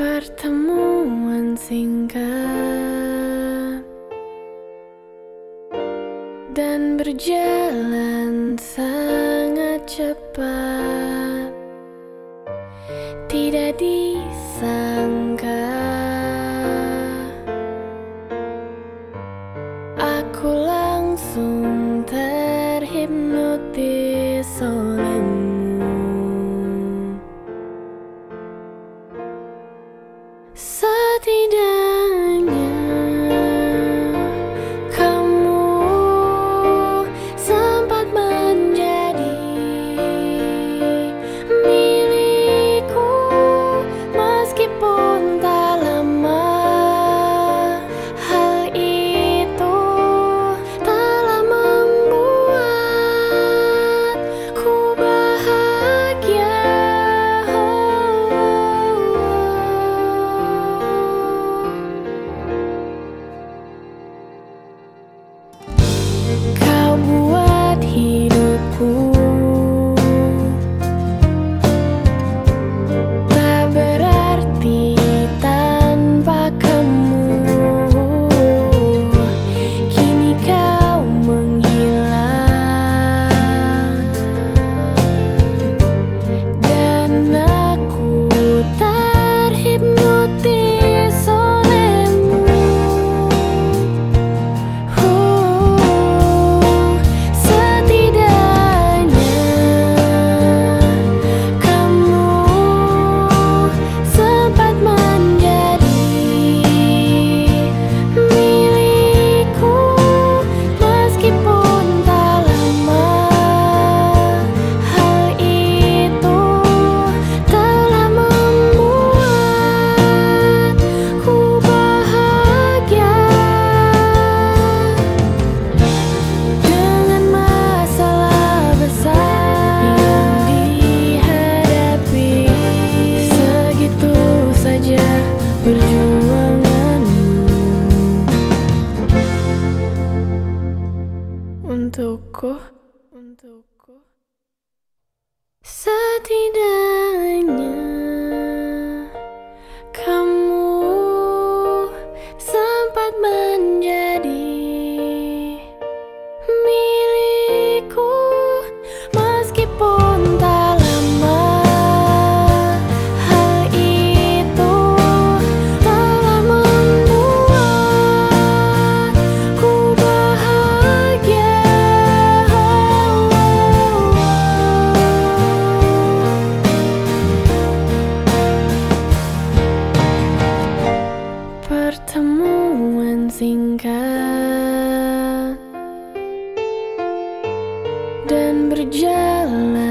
Pertemuan singkat dan berjalan sangat cepat, tidak disangka aku langsung terhipnotis. Setidak untukku. Untukku. dan berjalan.